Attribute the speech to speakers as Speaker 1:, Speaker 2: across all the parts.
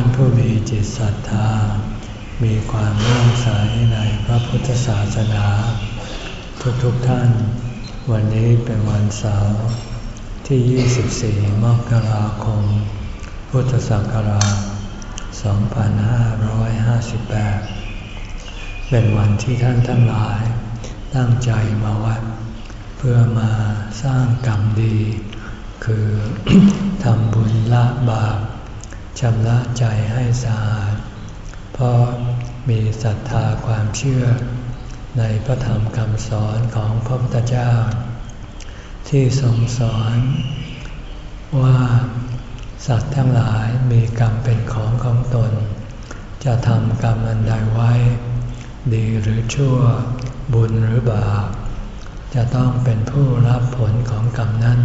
Speaker 1: านผู้มีจิตศรัทธา มีความเลื่อมใสในพระพุทธศาสนา ทุกๆทท่าน วันนี้เป็นวันเสาร์ที่ 24 มกราคม พุทธศักราช 2558 เป็นวันที่ท่านทั้งหลาย ตั้งใจมาวัด เพื่อมาสร้างกรรมดี คือทำบุญละบาป ชำระใจให้สะอาด เพราะมีศรัทธาความเชื่อ ในพระธรรมคำสอนของพระพุทธเจ้า ที่ทรงสอนว่าสัตว์ทั้งหลายมีกรรมเป็นของของตน จะทำกรรมอันใดไว้ ดีหรือชั่ว บุญหรือบาป จะต้องเป็นผู้รับผลของกรรมนั้น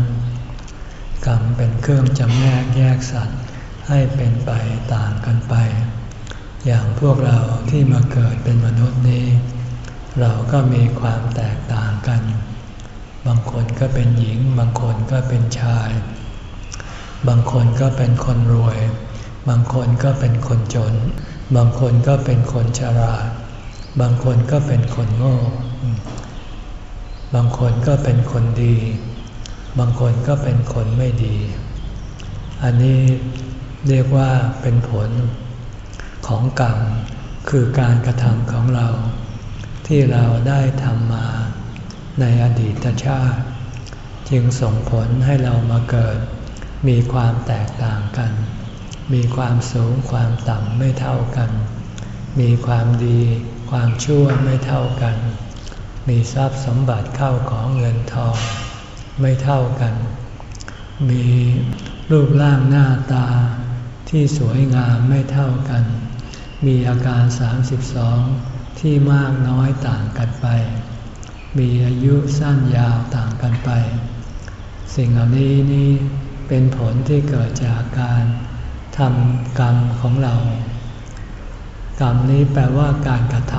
Speaker 1: กรรมเป็นเครื่องจำแนกแยกสัตว์ ให้เป็นไปต่างกันไป อย่างพวกเราที่มาเกิดเป็นมนุษย์นี้ เราก็มีความแตกต่างกัน บางคนก็เป็นหญิง บางคนก็เป็นชาย บางคนก็เป็นคนรวย บางคนก็เป็นคนจน บางคนก็เป็นคนฉลาบางคนก็เป็นคนโง่ บางคนก็เป็นคนดี บางคนก็เป็นคนไม่ดี อันนี้ เรียกว่าเป็นผลของกรรม คือการกระทำของเรา ที่เราได้ทำมาในอดีตชาติ จึงส่งผลให้เรามาเกิด มีความแตกต่างกัน มีความสูงความต่ำไม่เท่ากัน มีความดีความชั่วไม่เท่ากัน มีทรัพย์สมบัติเข้าของเงินทองไม่เท่ากัน มีรูปร่างหน้าตา ที่สวยงามไม่เท่ากัน มีอาการ 32 ที่มากน้อยต่างกันไป มีอายุสั้นยาวต่างกันไป สิ่งเหล่านี้นี่เป็นผลที่เกิดจากการทำกรรมของเรา กรรมนี้แปลว่าการกระท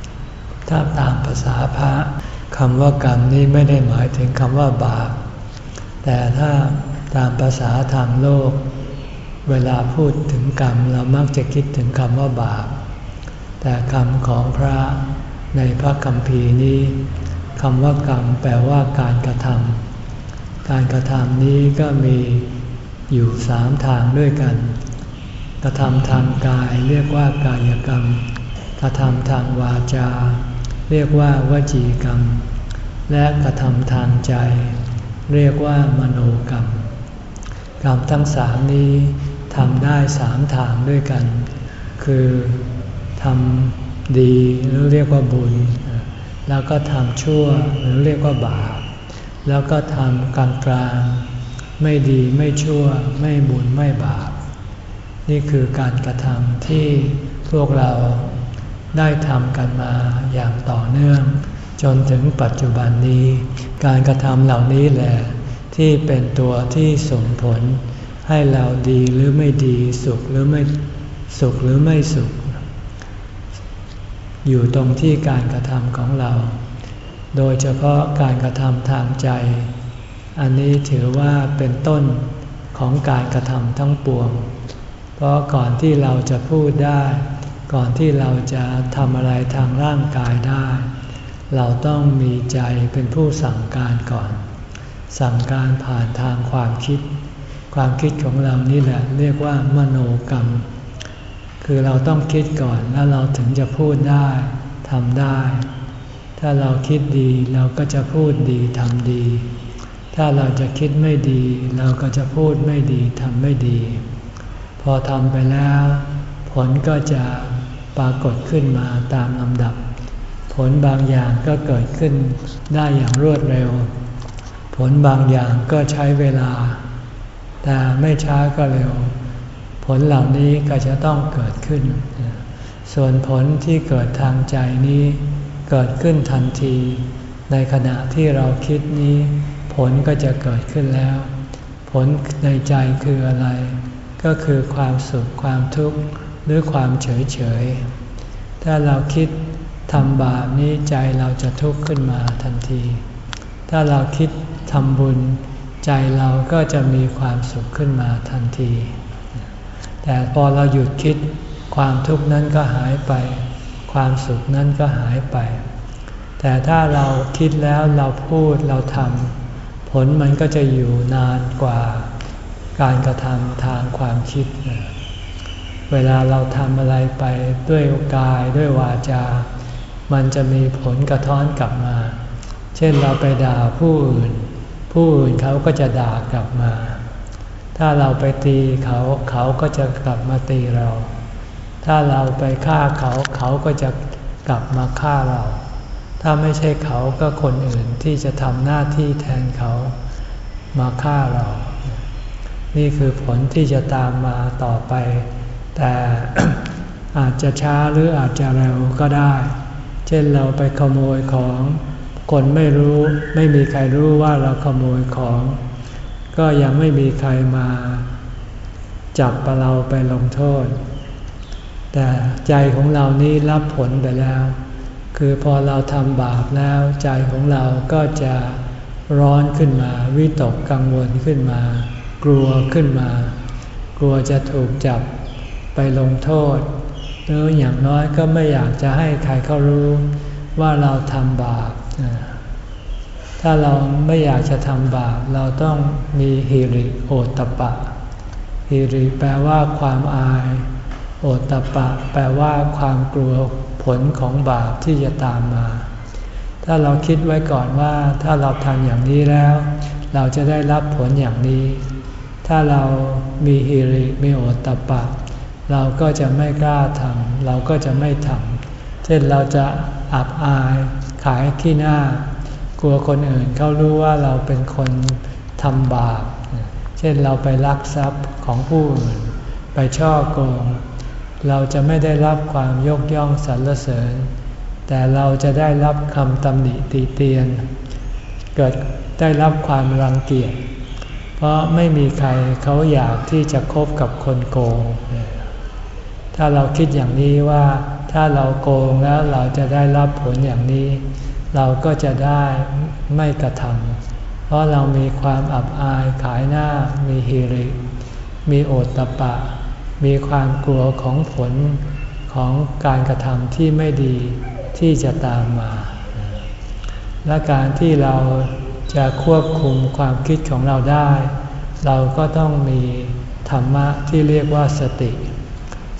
Speaker 1: ำถ้าตามภาษาพระคำว่ากรรมนี้ไม่ได้หมายถึงคำว่าบาป แต่ถ้าตามภาษาทางโลก เวลาพูดถึงกรรมเรามักจะคิดถึงคำว่าบาป แต่คำของพระในพระคัมภีร์นี้คำว่ากรรมแปลว่าการกระทำการกระทำนี้ก็มีอยู่สามทางด้วยกัน กระทำทางกายเรียกว่ากายกรรม กระทำทางวาจา เรียกว่าวจีกรรม และกระทำทางใจ เรียกว่ามโนกรรม กรรมทั้งสามนี้ ทำได้สามทางด้วยกัน คือทำดีหรือเรียกว่าบุญ แล้วก็ทำชั่วหรือเรียกว่าบาป แล้วก็ทำกลางกลางไม่ดีไม่ชั่ว ไม่บุญไม่บาป นี่คือการกระทำที่พวกเราได้ทำกันมาอย่างต่อเนื่อง จนถึงปัจจุบันนี้ การกระทำเหล่านี้แหละที่เป็นตัวที่ส่งผล ให้เราดีหรือไม่ดีสุขหรือไม่สุขหรือไม่สุข อยู่ตรงที่การกระทำของเรา โดยเฉพาะการกระทำทางใจ อันนี้ถือว่าเป็นต้นของการกระทำทั้งปวง เพราะก่อนที่เราจะพูดได้ ก่อนที่เราจะทำอะไรทางร่างกายได้ เราต้องมีใจเป็นผู้สั่งการก่อน สั่งการผ่านทางความคิด ความคิดของเรานี่แหละเรียกว่ามโนกรรม คือเราต้องคิดก่อนแล้วเราถึงจะพูดได้ทำได้ ถ้าเราคิดดีเราก็จะพูดดีทำดี ถ้าเราจะคิดไม่ดี เราก็จะพูดไม่ดีทำไม่ดี พอทำไปแล้ว ผลก็จะปรากฏขึ้นมาตามลำดับ ผลบางอย่างก็เกิดขึ้นได้อย่างรวดเร็ว ผลบางอย่างก็ใช้เวลา แต่ไม่ช้าก็เร็ว ผลเหล่านี้ก็จะต้องเกิดขึ้น ส่วนผลที่เกิดทางใจนี้เกิดขึ้นทันที ในขณะที่เราคิดนี้ ผลก็จะเกิดขึ้นแล้ว ผลในใจคืออะไร ก็คือความสุขความทุกข์หรือความเฉยเฉยถ้าเราคิดทำบาปนี้ใจเราจะทุกข์ขึ้นมาทันที ถ้าเราคิดทำบุญ ใจเราก็จะมีความสุขขึ้นมาทันที แต่พอเราหยุดคิดความทุกข์นั้นก็หายไป ความสุขนั้นก็หายไป แต่ถ้าเราคิดแล้วเราพูดเราทำผลมันก็จะอยู่นานกว่าการกระทำทางความคิด เวลาเราทำอะไรไปด้วยกายด้วยวาจา มันจะมีผลกระท้อนกลับมา เช่นเราไปด่าผู้อื่น ผู้อื่นเขาก็จะด่ากลับมา ถ้าเราไปตีเขาเขาก็จะกลับมาตีเรา ถ้าเราไปฆ่าเขาเขาก็จะกลับมาฆ่าเรา ถ้าไม่ใช่เขาก็คนอื่นที่จะทำหน้าที่แทนเขามาฆ่าเรา นี่คือผลที่จะตามมาต่อไป แต่อาจจะช้าหรืออาจจะเร็วก็ได้ เช่นเราไปขโมยของ คนไม่รู้ไม่มีใครรู้ว่าเราขโมยของ ก็ยังไม่มีใครมาจับเราไปลงโทษ แต่ใจของเรานี้รับผลไปแล้ว คือพอเราทำบาปแล้ว ใจของเราก็จะร้อนขึ้นมา วิตกกังวลขึ้นมา กลัวขึ้นมา กลัวจะถูกจับไปลงโทษ หรืออย่างน้อยก็ไม่อยากจะให้ใครเขารู้ว่าเราทำบาป ถ้าเราไม่อยากจะทำบาปเราต้องมีฮิริโอตปะฮิริแปลว่าความอาย โอตปะ แปลว่าความกลัวผลของบาปที่จะตามมา ถ้าเราคิดไว้ก่อนว่าถ้าเราทำอย่างนี้แล้ว เราจะได้รับผลอย่างนี้ ถ้าเรามีฮิริมีโอตตะปะ เราก็จะไม่กล้าทำเราก็จะไม่ทำเช่นเราจะอับอาย ขายขี้หน้า กลัวคนอื่นเขารู้ว่าเราเป็นคนทำบาป เช่นเราไปลักทรัพย์ของผู้อื่น ไปช่อโกง เราจะไม่ได้รับความยกย่องสรรเสริญ แต่เราจะได้รับคำตำหนิตีเตียน เกิดได้รับความรังเกียจ เพราะไม่มีใครเขาอยากที่จะคบกับคนโกง ถ้าเราคิดอย่างนี้ว่า ถ้าเราโกงแล้วเราจะได้รับผลอย่างนี้ เราก็จะได้ไม่กระทำเพราะเรามีความอับอายขายหน้า มีฮิริ มีโอตตะปะ มีความกลัวของผลของการกระทำที่ไม่ดีที่จะตามมา และการที่เราจะควบคุมความคิดของเราได้ เราก็ต้องมีธรรมะที่เรียกว่าสติ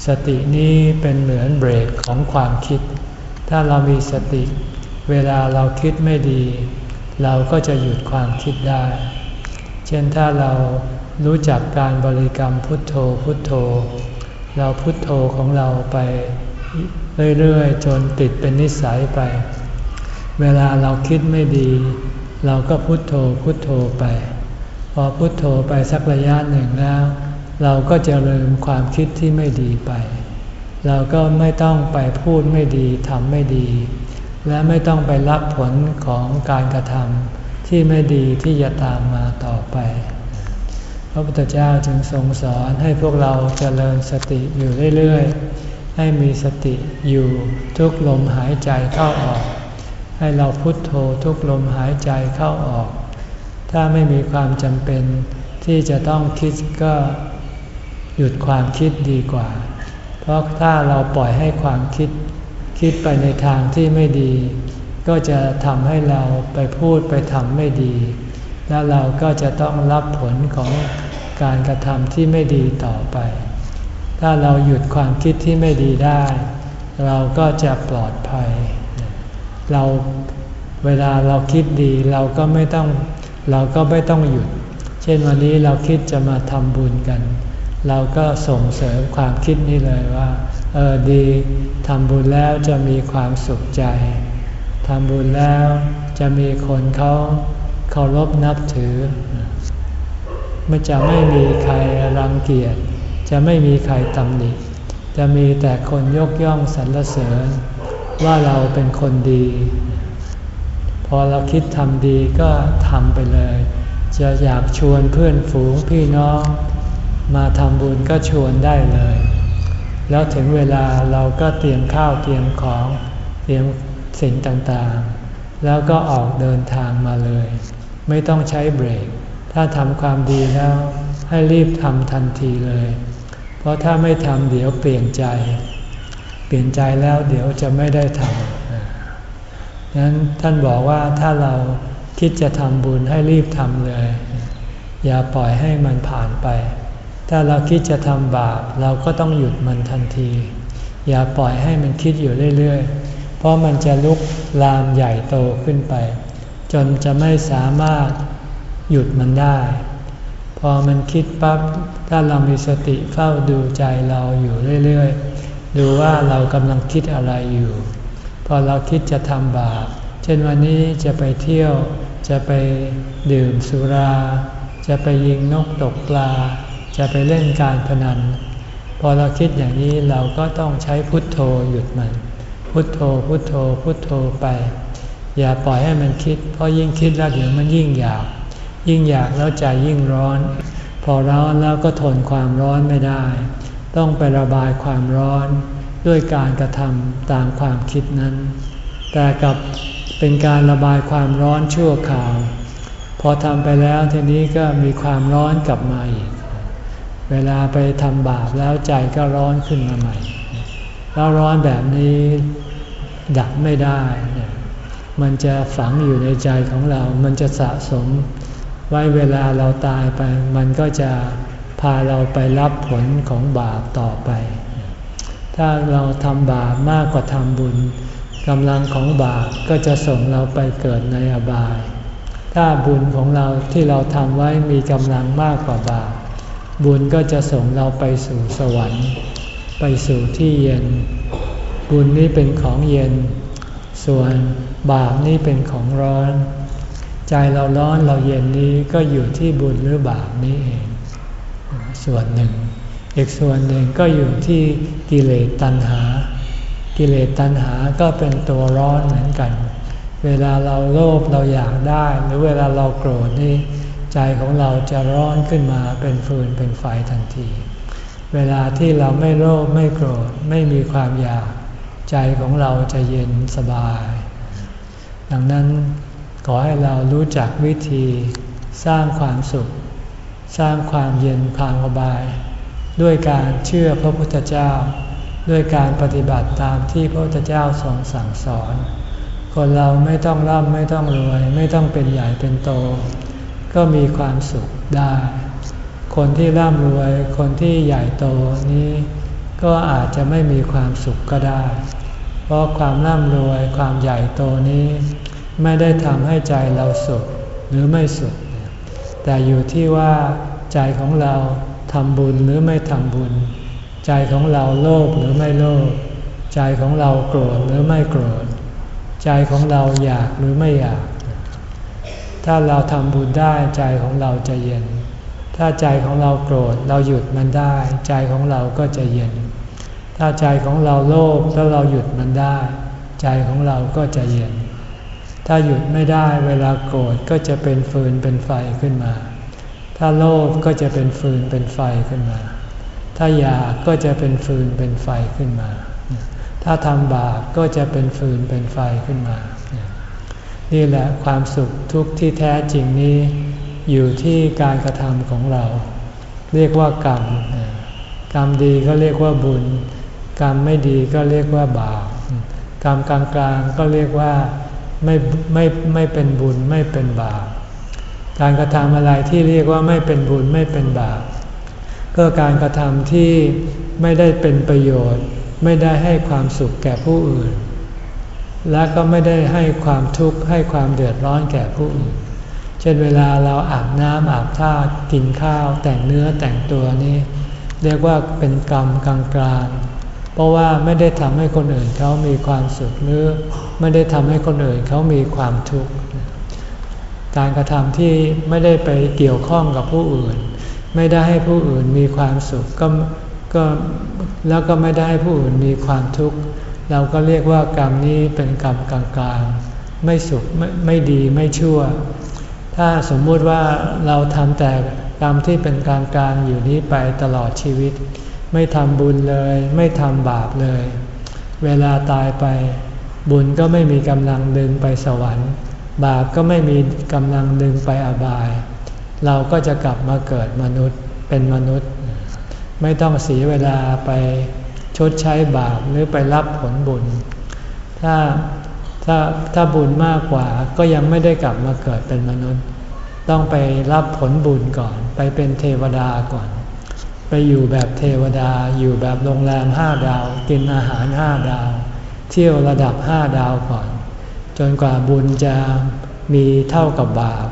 Speaker 1: สตินี้เป็นเหมือนเบรกของความคิด ถ้าเรามีสติ เวลาเราคิดไม่ดี เราก็จะหยุดความคิดได้ เช่นถ้าเรารู้จักการบริกรรมพุทโธพุทโธ เราพุทโธของเราไปเรื่อยๆ จนติดเป็นนิสัยไป เวลาเราคิดไม่ดี เราก็พุทโธพุทโธไป พอพุทโธไปสักระยะหนึ่งแล้ว เราก็จะลืมความคิดที่ไม่ดีไป เราก็ไม่ต้องไปพูดไม่ดีทำไม่ดี และไม่ต้องไปรับผลของการกระทำที่ไม่ดีที่จะตามมาต่อไป พระพุทธเจ้าจึงทรงสอนให้พวกเราเจริญสติอยู่เรื่อยๆ ให้มีสติอยู่ทุกลมหายใจเข้าออก ให้เราพุโทโธทุกลมหายใจเข้าออก ถ้าไม่มีความจำเป็นที่จะต้องคิดก็ หยุดความคิดดีกว่า เพราะถ้าเราปล่อยให้ความคิด คิดไปในทางที่ไม่ดี ก็จะทำให้เราไปพูดไปทำไม่ดี แล้วเราก็จะต้องรับผลของการกระทำที่ไม่ดีต่อไป ถ้าเราหยุดความคิดที่ไม่ดีได้ เราก็จะปลอดภัย เราเวลาเราคิดดีเราก็ไม่ต้องเราก็ไม่ต้องหยุด เช่นวันนี้เราคิดจะมาทำบุญกัน เราก็ส่งเสริมความคิดนี้เลยว่า เออดีทำบุญแล้วจะมีความสุขใจทำบุญแล้วจะมีคนเขาเคารพนับถือไม่จะไม่มีใครรังเกียจ จะไม่มีใครตำหนิ จะมีแต่คนยกย่องสรรเสริญ ว่าเราเป็นคนดี พอเราคิดทำดีก็ทำไปเลย จะอยากชวนเพื่อนฝูงพี่น้อง มาทำบุญก็ชวนได้เลย แล้วถึงเวลาเราก็เตรียมข้าวเตรียมของเตรียมสิ่งต่างๆ แล้วก็ออกเดินทางมาเลย ไม่ต้องใช้เบรก ถ้าทำความดีแล้วให้รีบทำทันทีเลย เพราะถ้าไม่ทำเดี๋ยวเปลี่ยนใจ เปลี่ยนใจแล้วเดี๋ยวจะไม่ได้ทำนั้นท่านบอกว่าถ้าเราคิดจะทำบุญให้รีบทำเลย อย่าปล่อยให้มันผ่านไป ถ้าเราคิดจะทำบาปเราก็ต้องหยุดมันทันที อย่าปล่อยให้มันคิดอยู่เรื่อยๆ เพราะมันจะลุกลามใหญ่โตขึ้นไป จนจะไม่สามารถหยุดมันได้ พอมันคิดปับ๊บถ้าเรามีสติเฝ้าดูใจเราอยู่เรื่อยๆ ดูว่าเรากำลังคิดอะไรอยู่ พอเราคิดจะทำบาปเช่นวันนี้จะไปเที่ยว จะไปดื่มสุรา จะไปยิงนกตกปลา จะไปเล่นการพนัน พอเราคิดอย่างนี้เราก็ต้องใช้พุทโธหยุดมัน พุทโธพุทโธพุทโธไป อย่าปล่อยให้มันคิด เพราะยิ่งคิดแล้วเดี๋ยวมันยิ่งอยาก ยิ่งอยากแล้วใจยิ่งร้อน พอร้อนแล้วก็ทนความร้อนไม่ได้ ต้องไประบายความร้อนด้วยการกระทำตามความคิดนั้น แต่กับเป็นการระบายความร้อนชั่วคราว พอทำไปแล้วทีนี้ก็มีความร้อนกลับมาอีก เวลาไปทำบาปแล้วใจก็ร้อนขึ้นมาใหม่ แล้วร้อนแบบนี้ดับไม่ได้ มันจะฝังอยู่ในใจของเรา มันจะสะสม ไว้เวลาเราตายไป มันก็จะพาเราไปรับผลของบาปต่อไป ถ้าเราทำบาปมากกว่าทำบุญกำลังของบาปก็จะส่งเราไปเกิดในอบาย ถ้าบุญของเราที่เราทำไว้มีกำลังมากกว่าบาป บุญก็จะส่งเราไปสู่สวรรค์ ไปสู่ที่เย็น บุญนี้เป็นของเย็น ส่วนบาปนี้เป็นของร้อน ใจเราร้อนเราเย็นนี้ก็อยู่ที่บุญหรือบาปนี้เอง ส่วนหนึ่ง อีกส่วนหนึ่งก็อยู่ที่กิเลสตัณหา กิเลสตัณหาก็เป็นตัวร้อนเหมือนกัน เวลาเราโลภเราอยากได้ หรือเวลาเราโกรธนี่ ใจของเราจะร้อนขึ้นมาเป็นฟืนเป็นไฟทันที เวลาที่เราไม่โลภไม่โกรธไม่มีความอยาก ใจของเราจะเย็นสบาย ดังนั้นขอให้เรารู้จักวิธีสร้างความสุข สร้างความเย็นความสบาย ด้วยการเชื่อพระพุทธเจ้า ด้วยการปฏิบัติตามที่พระพุทธเจ้าทรงสั่งสอน คนเราไม่ต้องร่ำไม่ต้องรวย ไม่ต้องเป็นใหญ่เป็นโต ก็มีความสุขได้ คนที่ร่ำรวย คนที่ใหญ่โตนี้ ก็อาจจะไม่มีความสุขก็ได้ เพราะความร่ำรวยความใหญ่โตนี้ ไม่ได้ทำให้ใจเราสุขหรือไม่สุข แต่อยู่ที่ว่าใจของเราทำบุญหรือไม่ทำบุญ ใจของเราโลภหรือไม่โลภใจของเราโกรธหรือไม่โกรธ ใจของเราอยากหรือไม่อยาก ถ้าเราทำบุญได้ใจของเราจะเย็น ถ้าใจของเราโกรธเราหยุดมันได้ ใจของเราก็จะเย็น ถ้าใจของเราโลภแล้วเราหยุดมันได้ ใจของเราก็จะเย็น ถ้าหยุดไม่ได้เวลาโกรธก็จะเป็นฟืนเป็นไฟขึ้นมา ถ้าโลภก็จะเป็นฟืนเป็นไฟขึ้นมา ถ้าอยากก็จะเป็นฟืนเป็นไฟขึ้นมา ถ้าทำบาปก็จะเป็นฟืนเป็นไฟขึ้นมา นี่แหละความสุขทุกข์ที่แท้จริงนี้ อยู่ที่การกระทำของเรา เรียกว่ากรรม กรรมดีก็เรียกว่าบุญ กรรมไม่ดีก็เรียกว่าบาป กรรมกลางๆก็เรียกว่าไม่ไม่ไม่เป็นบุญไม่เป็นบาป การกระทำอะไรที่เรียกว่าไม่เป็นบุญไม่เป็นบาป ก็การกระทำที่ไม่ได้เป็นประโยชน์ ไม่ได้ให้ความสุขแก่ผู้อื่น และก็ไม่ได้ให้ความทุกข์ให้ความเดือดร้อนแก่ผู้อื่น เช่นเวลาเราอาบน้ำอาบท่ากินข้าวแต่งเนื้อแต่งตัวนี้ เรียกว่าเป็นกรรมกลางๆเพราะว่าไม่ได้ทำให้คนอื่นเขามีความสุขหรือไม่ได้ทำให้คนอื่นเขามีความทุกข์การกระทำที่ไม่ได้ไปเกี่ยวข้องกับผู้อื่น ไม่ได้ให้ผู้อื่นมีความสุขก็ก็แล้วก็ไม่ได้ให้ผู้อื่นมีความทุกข์ เราก็เรียกว่ากรรมนี้เป็นกรรมกลางๆ ไม่สุขไม่ไม่ดีไม่ชั่ว ถ้าสมมุติว่าเราทำแต่กรรมที่เป็นกลางๆอยู่นี้ไปตลอดชีวิต ไม่ทำบุญเลย ไม่ทำบาปเลย เวลาตายไป บุญก็ไม่มีกำลังดึงไปสวรรค์ บาปก็ไม่มีกำลังดึงไปอบาย เราก็จะกลับมาเกิดมนุษย์เป็นมนุษย์ ไม่ต้องเสียเวลาไป ชดใช้บาปหรือไปรับผลบุญ ถ้าถ้าถ้าบุญมากกว่าก็ยังไม่ได้กลับมาเกิดเป็นมนุษย์ ต้องไปรับผลบุญก่อน ไปเป็นเทวดาก่อน ไปอยู่แบบเทวดา อยู่แบบโรงแรมห้าดาว กินอาหารห้าดาว เที่ยวระดับห้าดาวก่อน จนกว่าบุญจะมีเท่ากับบาป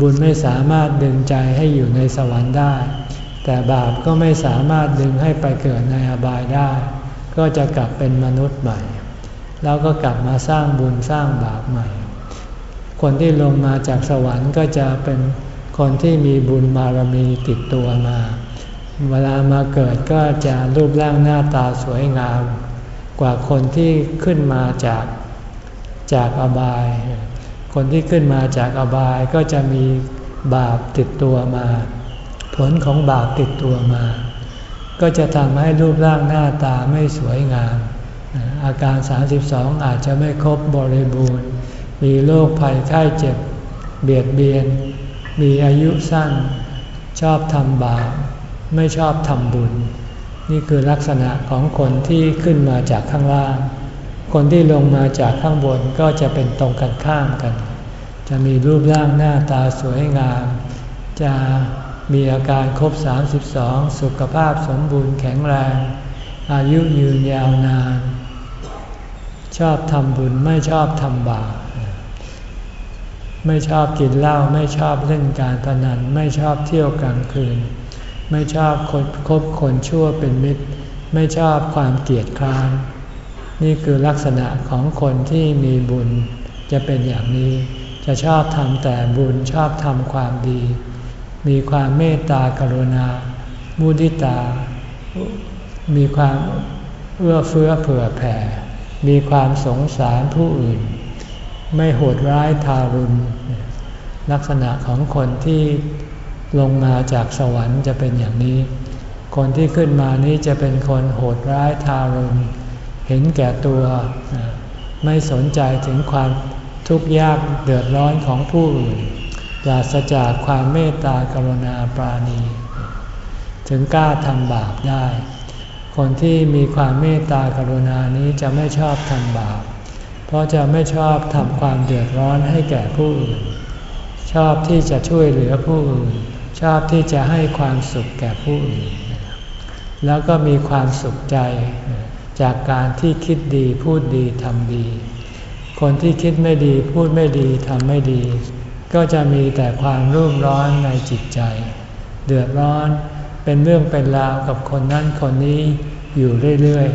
Speaker 1: บุญไม่สามารถดึงใจให้อยู่ในสวรรค์ได้ แต่บาปก็ไม่สามารถดึงให้ไปเกิดในอบายได้ ก็จะกลับเป็นมนุษย์ใหม่ แล้วก็กลับมาสร้างบุญสร้างบาปใหม่ คนที่ลงมาจากสวรรค์ก็จะเป็นคนที่มีบุญบารมีติดตัวมา เวลามาเกิดก็จะรูปร่างหน้าตาสวยงาม กว่าคนที่ขึ้นมาจากจากอบาย คนที่ขึ้นมาจากอบายก็จะมีบาปติดตัวมา ผลของบาปติดตัวมา ก็จะทำให้รูปร่างหน้าตาไม่สวยงาม อาการ 32 อาจจะไม่ครบบริบูรณ์ มีโรคภัยไข้เจ็บ เบียดเบียน มีอายุสั้น ชอบทำบาป ไม่ชอบทำบุญ นี่คือลักษณะของคนที่ขึ้นมาจากข้างล่าง คนที่ลงมาจากข้างบนก็จะเป็นตรงกันข้ามกัน จะมีรูปร่างหน้าตาสวยงาม จะ มีอาการครบ 32 สุขภาพสมบูรณ์แข็งแรง อายุยืนยาวนาน ชอบทำบุญไม่ชอบทำบาปไม่ชอบกินเหล้าไม่ชอบเล่นการพนัน ไม่ชอบเที่ยวกลางคืน ไม่ชอบคนคบคนชั่วเป็นมิตร ไม่ชอบความเกลียดคร้านนี่คือลักษณะของคนที่มีบุญจะเป็นอย่างนี้ จะชอบทำแต่บุญชอบทำความดี มีความเมตตากรุณา มุทิตา มีความเอื้อเฟื้อเผื่อแผ่ มีความสงสารผู้อื่น ไม่โหดร้ายทารุณ ลักษณะของคนที่ลงมาจากสวรรค์จะเป็นอย่างนี้ คนที่ขึ้นมานี้จะเป็นคนโหดร้ายทารุณ เห็นแก่ตัว ไม่สนใจถึงความทุกข์ยากเดือดร้อนของผู้อื่น ปราศจากความเมตตากรุณาปราณี ถึงกล้าทำบาปได้ คนที่มีความเมตตากรุณานี้จะไม่ชอบทำบาป เพราะจะไม่ชอบทำความเดือดร้อนให้แก่ผู้อื่น ชอบที่จะช่วยเหลือผู้อื่น ชอบที่จะให้ความสุขแก่ผู้อื่น แล้วก็มีความสุขใจจากการที่คิดดีพูดดีทำดี คนที่คิดไม่ดีพูดไม่ดีทำไม่ดี ก็จะมีแต่ความรุ่มร้อนในจิตใจ เดือดร้อนเป็นเรื่องเป็นราวกับคนนั้นคนนี้อยู่เรื่อย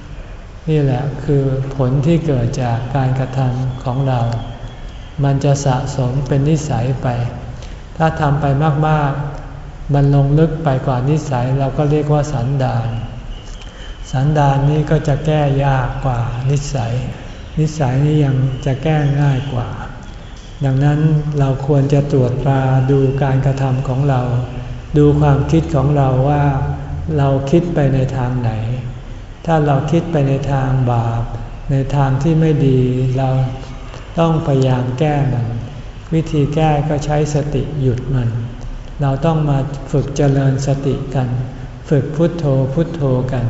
Speaker 1: ๆ นี่แหละคือผลที่เกิดจากการกระทำของเรา มันจะสะสมเป็นนิสัยไป ถ้าทำไปมากๆ มันลงลึกไปกว่านิสัยเราก็เรียกว่าสันดาน สันดานนี้ก็จะแก้ยากกว่านิสัย นิสัยนี้ยังจะแก้ง่ายกว่า ดังนั้นเราควรจะตรวจตราดูการกระทำของเรา ดูความคิดของเราว่า เราคิดไปในทางไหน ถ้าเราคิดไปในทางบาป ในทางที่ไม่ดีเราต้องพยายามแก้มัน วิธีแก้ก็ใช้สติหยุดมัน เราต้องมาฝึกเจริญสติกัน ฝึกพุทโธพุทโธกัน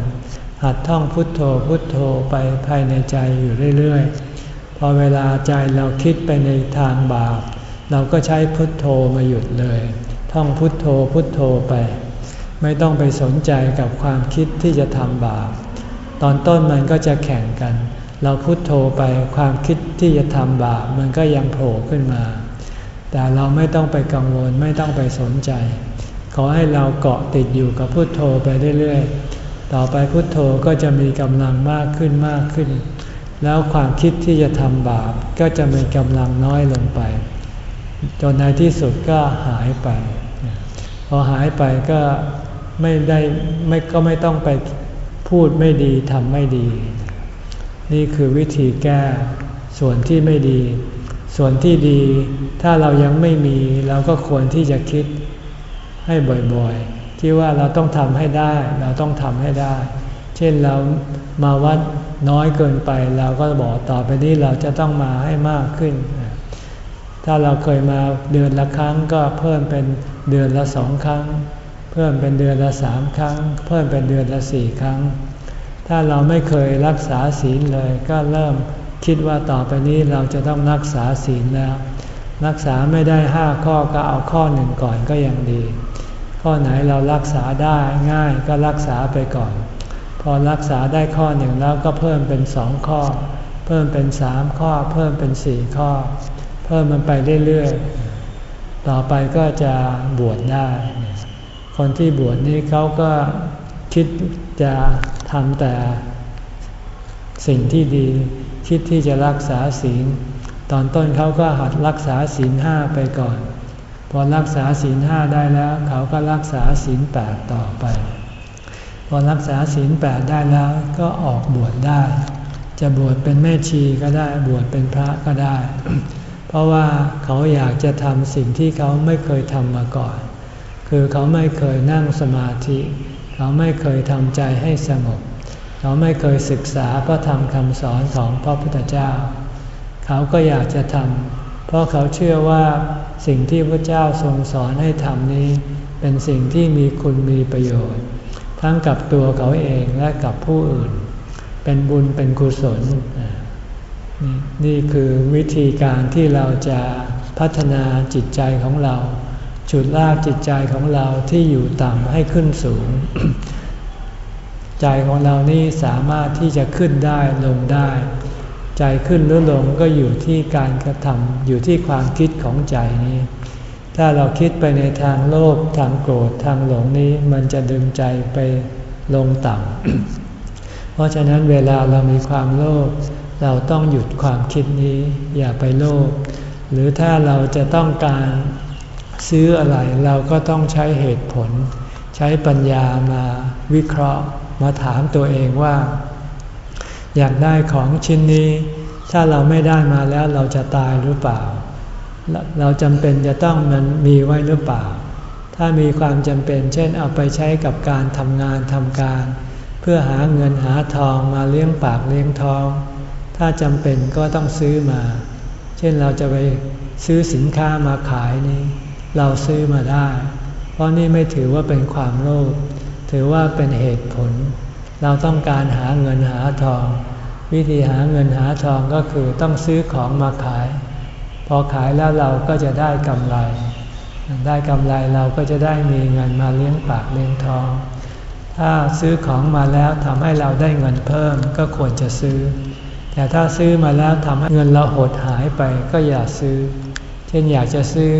Speaker 1: หัดท่องพุทโธพุทโธไปภายในใจอยู่เรื่อยๆ พอเวลาใจเราคิดไปในทางบาป เราก็ใช้พุทโธมาหยุดเลย ท่องพุทโธพุทโธไป ไม่ต้องไปสนใจกับความคิดที่จะทำบาป ตอนต้นมันก็จะแข่งกัน เราพุทโธไปความคิดที่จะทำบาปมันก็ยังโผล่ขึ้นมา แต่เราไม่ต้องไปกังวลไม่ต้องไปสนใจ ขอให้เราเกาะติดอยู่กับพุทโธไปเรื่อยๆ ต่อไปพุทโธก็จะมีกำลังมากขึ้นมากขึ้น แล้วความคิดที่จะทำบาปก็จะมีกำลังน้อยลงไป จนในที่สุดก็หายไป พอหายไปก็ไม่ได้ไม่ก็ไม่ต้องไปพูดไม่ดีทำไม่ดี นี่คือวิธีแก้ส่วนที่ไม่ดี ส่วนที่ดีถ้าเรายังไม่มีเราก็ควรที่จะคิดให้บ่อยๆ ที่ว่าเราต้องทำให้ได้ เราต้องทำให้ได้ เช่นเรามาวัด น้อยเกินไปเราก็บอกต่อไปนี้เราจะต้องมาให้มากขึ้น ถ้าเราเคยมาเดือนละครั้งก็เพิ่มเป็นเดือนละสองครั้ง เพิ่มเป็นเดือนละสามครั้ง เพิ่มเป็นเดือนละสี่ครั้ง ถ้าเราไม่เคยรักษาศีลเลย ก็เริ่มคิดว่าต่อไปนี้เราจะต้องรักษาศีลแล้ว รักษาไม่ได้ห้าข้อก็เอาข้อหนึ่งก่อนก็ยังดี ข้อไหนเรารักษาได้ง่ายก็รักษาไปก่อน อรักษาได้ข้อหนึ่งแล้วก็เพิ่มเป็นสองข้อ เพิ่มเป็นสามข้อ เพิ่มเป็นสี่ข้อ เพิ่มมันไปเรื่อยๆ ต่อไปก็จะบวชได้ คนที่บวชนี้เขาก็คิดจะทำแต่สิ่งที่ดีคิดที่จะรักษาศีล ตอนต้นเขาก็หัดรักษาศีลห้าไปก่อน พอรักษาศีลห้าได้แล้ว เขาก็รักษาศีลแปดต่อไป พอรักษาศีลแปดได้แล้วก็ออกบวชได้ จะบวชเป็นแม่ชีก็ได้บวชเป็นพระก็ได้ เพราะว่าเขาอยากจะทำสิ่งที่เขาไม่เคยทำมาก่อน คือเขาไม่เคยนั่งสมาธิ เขาไม่เคยทำใจให้สงบเขาไม่เคยศึกษาพระธรรมคำสอนของพระพุทธเจ้า เขาก็อยากจะทำเพราะเขาเชื่อว่าสิ่งที่พระเจ้าทรงสอนให้ทำนี้ เป็นสิ่งที่มีคุณมีประโยชน์ ทั้งกับตัวเขาเองและกับผู้อื่น เป็นบุญเป็นกุศล นี่คือวิธีการที่เราจะพัฒนาจิตใจของเราฉุดลากจิตใจของเราที่อยู่ต่ำให้ขึ้นสูง ใจของเรานี่สามารถที่จะขึ้นได้ลงได้ ใจขึ้นหรือลงก็อยู่ที่การกระทำอยู่ที่ความคิดของใจนี้ ถ้าเราคิดไปในทางโลภทางโกรธทางหลงนี้มันจะดึงใจไปลงต่ำ เพราะฉะนั้นเวลาเรามีความโลภเราต้องหยุดความคิดนี้อย่าไปโลภหรือถ้าเราจะต้องการซื้ออะไรเราก็ต้องใช้เหตุผล ใช้ปัญญามาวิเคราะห์มาถามตัวเองว่า อยากได้ของชิ้นนี้ ถ้าเราไม่ได้มาแล้วเราจะตายหรือเปล่า เราจำเป็นจะต้องมันมีไว้หรือเปล่า ถ้ามีความจำเป็น เช่นเอาไปใช้กับการทำงานทำการ เพื่อหาเงินหาทองมาเลี้ยงปากเลี้ยงท้อง ถ้าจำเป็นก็ต้องซื้อมา เช่นเราจะไปซื้อสินค้ามาขายนี้ เราซื้อมาได้ เพราะนี่ไม่ถือว่าเป็นความโลภถือว่าเป็นเหตุผล เราต้องการหาเงินหาทอง วิธีหาเงินหาทองก็คือต้องซื้อของมาขาย พอขายแล้วเราก็จะได้กำไร ได้กำไรเราก็จะได้มีเงินมาเลี้ยงปากเลี้ยงท้อง ถ้าซื้อของมาแล้วทำให้เราได้เงินเพิ่มก็ควรจะซื้อ แต่ถ้าซื้อมาแล้วทำให้เงินเราหดหายไปก็อย่าซื้อ เช่นอยากจะซื้อ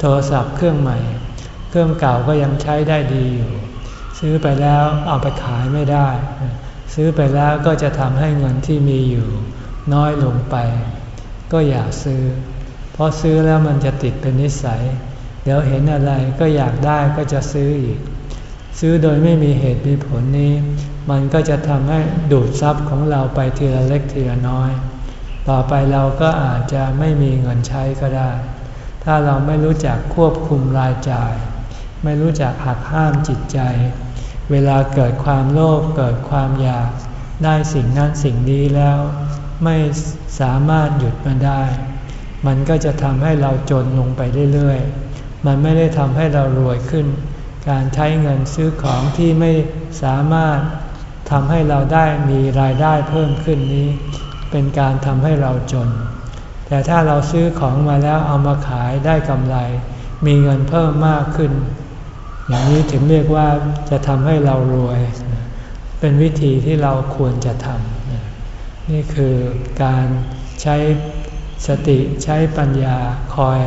Speaker 1: โทรศัพท์เครื่องใหม่ เครื่องเก่าก็ยังใช้ได้ดีอยู่ ซื้อไปแล้วเอาไปขายไม่ได้ ซื้อไปแล้วก็จะทำให้เงินที่มีอยู่ น้อยลงไป ก็อย่าซื้อ เพราะซื้อแล้วมันจะติดเป็นนิสัย เดี๋ยวเห็นอะไรก็อยากได้ก็จะซื้ออีก ซื้อโดยไม่มีเหตุมีผลนี้ มันก็จะทำให้ดูดทรัพย์ของเราไปทีละเล็กทีละน้อย ต่อไปเราก็อาจจะไม่มีเงินใช้ก็ได้ ถ้าเราไม่รู้จักควบคุมรายจ่าย ไม่รู้จักหักห้ามจิตใจ เวลาเกิดความโลภเกิดความอยากได้สิ่งนั้นสิ่งนี้แล้ว ไม่สามารถหยุดมันได้ มันก็จะทำให้เราจนลงไปเรื่อยๆ มันไม่ได้ทำให้เรารวยขึ้น การใช้เงินซื้อของที่ไม่สามารถทำให้เราได้มีรายได้เพิ่มขึ้นนี้ เป็นการทำให้เราจน แต่ถ้าเราซื้อของมาแล้วเอามาขายได้กำไร มีเงินเพิ่มมากขึ้น อย่างนี้ถึงเรียกว่าจะทำให้เรารวย เป็นวิธีที่เราควรจะทำนี่คือการใช้ สติใช้ปัญญาคอย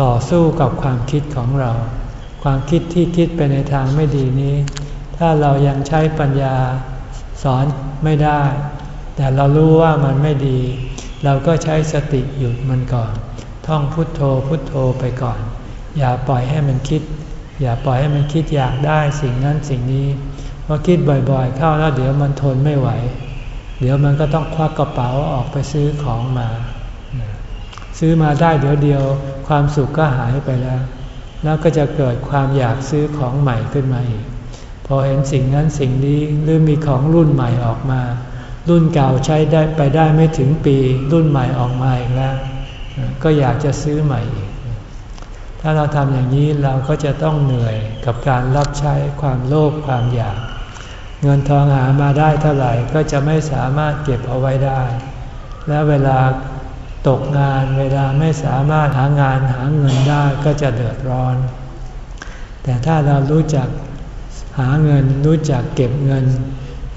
Speaker 1: ต่อสู้กับความคิดของเรา ความคิดที่คิดไปในทางไม่ดีนี้ ถ้าเรายังใช้ปัญญาสอนไม่ได้ แต่เรารู้ว่ามันไม่ดี เราก็ใช้สติหยุดมันก่อน ท่องพุทโธพุทโธไปก่อน อย่าปล่อยให้มันคิด อย่าปล่อยให้มันคิดอยากได้สิ่งนั้นสิ่งนี้พอคิดบ่อยๆ เข้าแล้วเดี๋ยวมันทนไม่ไหว เดี๋ยวมันก็ต้องควักกระเป๋าออกไปซื้อของมา ซื้อมาได้เดี๋ยวเดียว ความสุขก็หายไปแล้ว แล้วก็จะเกิดความอยากซื้อของใหม่ขึ้นมาอีก พอเห็นสิ่งนั้นสิ่งนี้หรือมีของรุ่นใหม่ออกมา รุ่นเก่าใช้ได้ไปได้ไม่ถึงปี รุ่นใหม่ออกมาอีกแล้ว ก็อยากจะซื้อใหม่อีก ถ้าเราทำอย่างนี้เราก็จะต้องเหนื่อยกับการรับใช้ความโลภความอยาก เงินทองหามาได้เท่าไหร่ก็จะไม่สามารถเก็บเอาไว้ได้ และเวลา ตกงานเวลาไม่สามารถหางานหาเงินได้ก็จะเดือดร้อน แต่ถ้าเรารู้จักหาเงินรู้จักเก็บเงิน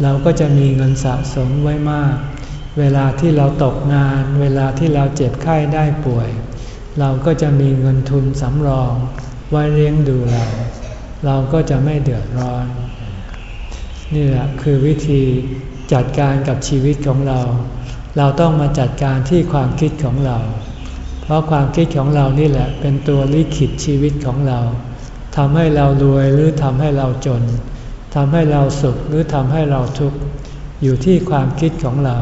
Speaker 1: เราก็จะมีเงินสะสมไว้มาก เวลาที่เราตกงาน เวลาที่เราเจ็บไข้ได้ป่วย เราก็จะมีเงินทุนสำรอง ไว้เลี้ยงดูเรา เราก็จะไม่เดือดร้อน นี่แหละคือวิธีจัดการกับชีวิตของเรา เราต้องมาจัดการที่ความคิดของเรา เพราะความคิดของเรานี่แหละเป็นตัวลิขิตชีวิตของเราทำให้เรารวยหรือทำให้เราจนทำให้เราสุขหรือทำให้เราทุกข์อยู่ที่ความคิดของเรา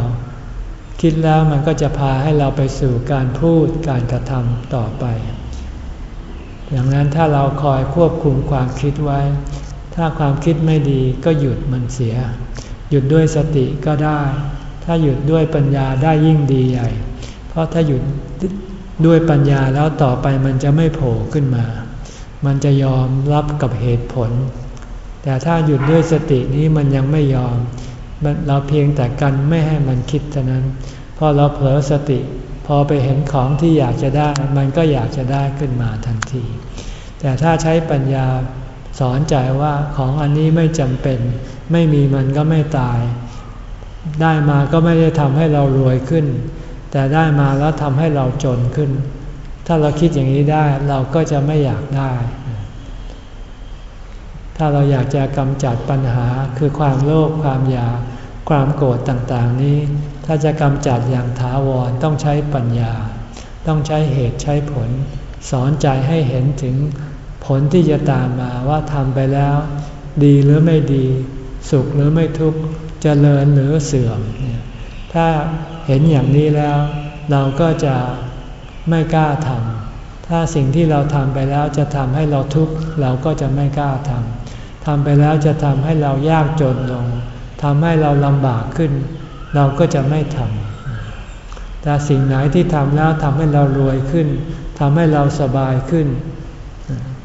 Speaker 1: คิดแล้วมันก็จะพาให้เราไปสู่การพูดการกระทำต่อไปอย่างนั้นถ้าเราคอยควบคุมความคิดไว้ ถ้าความคิดไม่ดีก็หยุดมันเสีย หยุดด้วยสติก็ได้ ถ้าหยุดด้วยปัญญาได้ยิ่งดีใหญ่ เพราะถ้าหยุดด้วยปัญญาแล้วต่อไปมันจะไม่โผล่ขึ้นมา มันจะยอมรับกับเหตุผล แต่ถ้าหยุดด้วยสตินี้มันยังไม่ยอม เราเพียงแต่กันไม่ให้มันคิดเท่านั้น พอเราเผลอสติ พอไปเห็นของที่อยากจะได้ มันก็อยากจะได้ขึ้นมาทันที แต่ถ้าใช้ปัญญาสอนใจว่าของอันนี้ไม่จำเป็น ไม่มีมันก็ไม่ตาย ได้มาก็ไม่ได้ทำให้เรารวยขึ้น แต่ได้มาแล้วทำให้เราจนขึ้น ถ้าเราคิดอย่างนี้ได้เราก็จะไม่อยากได้ ถ้าเราอยากจะกำจัดปัญหาคือความโลภความอยากความโกรธต่างๆนี้ ถ้าจะกำจัดอย่างถาวรต้องใช้ปัญญา ต้องใช้เหตุใช้ผล สอนใจให้เห็นถึงผลที่จะตามมาว่าทำไปแล้ว ดีหรือไม่ดี สุขหรือไม่ทุกข์ เจริญหรือเสื่อม ถ้าเห็นอย่างนี้แล้ว เราก็จะไม่กล้าทำถ้าสิ่งที่เราทำไปแล้วจะทำให้เราทุกข์เราก็จะไม่กล้าทำทำไปแล้วจะทำให้เรายากจนลงทำให้เราลำบากขึ้น เราก็จะไม่ทำแต่สิ่งไหนที่ทำแล้วทำให้เรารวยขึ้นทำให้เราสบายขึ้น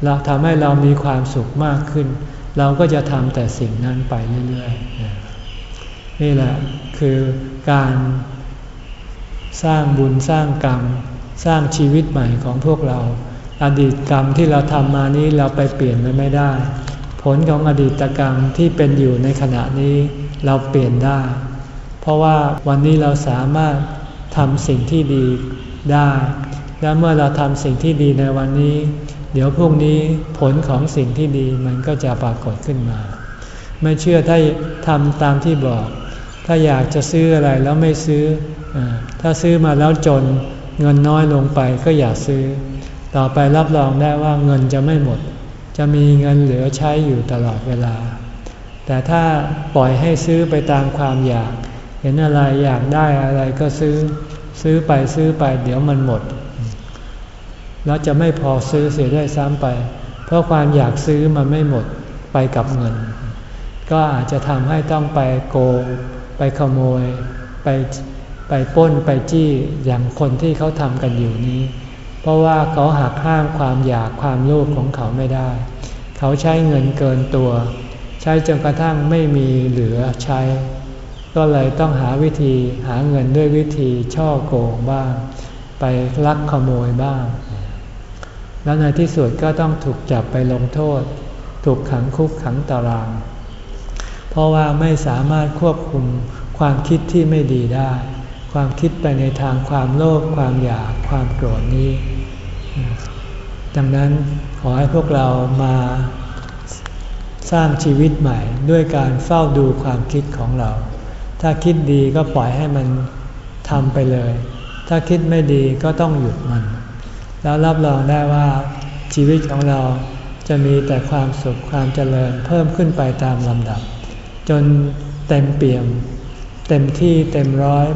Speaker 1: เราทำให้เรามีความสุขมากขึ้น เราก็จะทำแต่สิ่งนั้นไปเรื่อยๆ นี่แหละคือการสร้างบุญสร้างกรรม สร้างชีวิตใหม่ของพวกเรา อดีตกรรมที่เราทำมานี้เราไปเปลี่ยนมันไม่ได้ ผลของอดีตกรรมที่เป็นอยู่ในขณะนี้เราเปลี่ยนได้ เพราะว่าวันนี้เราสามารถทำสิ่งที่ดีได้ และเมื่อเราทำสิ่งที่ดีในวันนี้ เดี๋ยวพรุ่งนี้ผลของสิ่งที่ดีมันก็จะปรากฏขึ้นมา ไม่เชื่อถ้าทำตามที่บอก ถ้าอยากจะซื้ออะไรแล้วไม่ซื้ออถ้าซื้อมาแล้วจนเงินน้อยลงไปก็อย่าซื้อ ต่อไปรับรองได้ว่าเงินจะไม่หมด จะมีเงินเหลือใช้อยู่ตลอดเวลา แต่ถ้าปล่อยให้ซื้อไปตามความอยาก เห็นอะไรอยากได้อะไรก็ซื้อ ซื้อไปซื้อไปเดี๋ยวมันหมด แล้วจะไม่พอซื้อเสียได้ซ้ำไป เพราะความอยากซื้อมันไม่หมดไปกับเงิน ก็อาจจะทำให้ต้องไปโกง ไปขโมย ไปไปป้นไปจี้อย่างคนที่เขาทำกันอยู่นี้ เพราะว่าเขาหักห้ามความอยากความโลภของเขาไม่ได้ เขาใช้เงินเกินตัว ใช้จนกระทั่งไม่มีเหลือใช้ ก็เลยต้องหาวิธีหาเงินด้วยวิธีช่อโกงบ้าง ไปลักขโมยบ้าง แล้วในที่สุดก็ต้องถูกจับไปลงโทษ ถูกขังคุกขังตาราง เพราะว่าไม่สามารถควบคุมความคิดที่ไม่ดีได้ ความคิดไปในทางความโลภความอยากความโกรธนี้ ดังนั้นขอให้พวกเรามาสร้างชีวิตใหม่ด้วยการเฝ้าดูความคิดของเรา ถ้าคิดดีก็ปล่อยให้มันทำไปเลย ถ้าคิดไม่ดีก็ต้องหยุดมัน แล้วรับรองได้ว่าชีวิตของเราจะมีแต่ความสุขความเจริญเพิ่มขึ้นไปตามลำดับ จนเต็มเปี่ยม เต็มที่เต็มร้อย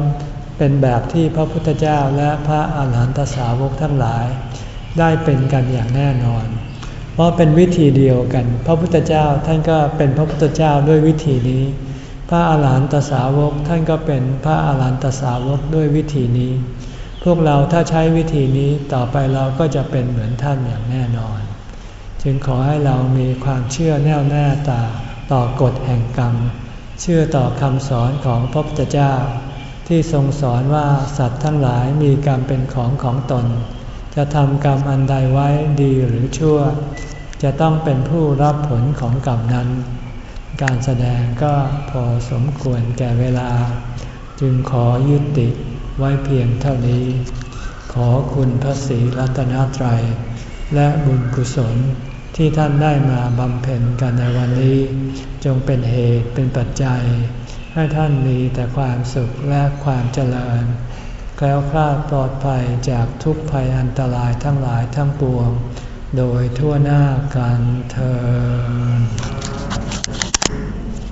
Speaker 1: เป็นแบบที่พระพุทธเจ้าและพระอาหารหันตสาวกทั้งหลาย ได้เป็นกันอย่างแน่นอน เพราะเป็นวิธีเดียวกัน พระพุทธเจ้าท่านก็เป็นพระพุทธเจ้าด้วยวิธีนี้ พระอาหารหันตสาวกท่านก็เป็นพระอาหารหันตสาวกด้วยวิธีนี้พพวกเราถ้าใช้วิธีนี้ต่อไปเราก็จะเป็นเหมือนท่านอย่างแน่นอน จึงขอให้เรามีความเชื่อแน่วแน่ตา ต่อกฎแห่งกรรม เชื่อต่อคำสอนของพระพุทธเจ้า ที่ทรงสอนว่าสัตว์ทั้งหลายมีกรรมเป็นของของตน จะทำกรรมอันใดไว้ดีหรือชั่ว จะต้องเป็นผู้รับผลของกรรมนั้น การแสดงก็พอสมควรแก่เวลา จึงขอยุติไว้เพียงเท่านี้ ขอคุณพระศรีรัตนตรัย และบุญกุศล ที่ท่านได้มาบำเพ็ญกันในวันนี้ จงเป็นเหตุเป็นปัจจัย ให้ท่านมีแต่ความสุขและความเจริญแคล้วคลาดปลอดภัยจากทุกภัยอันตรายทั้งหลายทั้งปวง โดยทั่วหน้ากันเธอ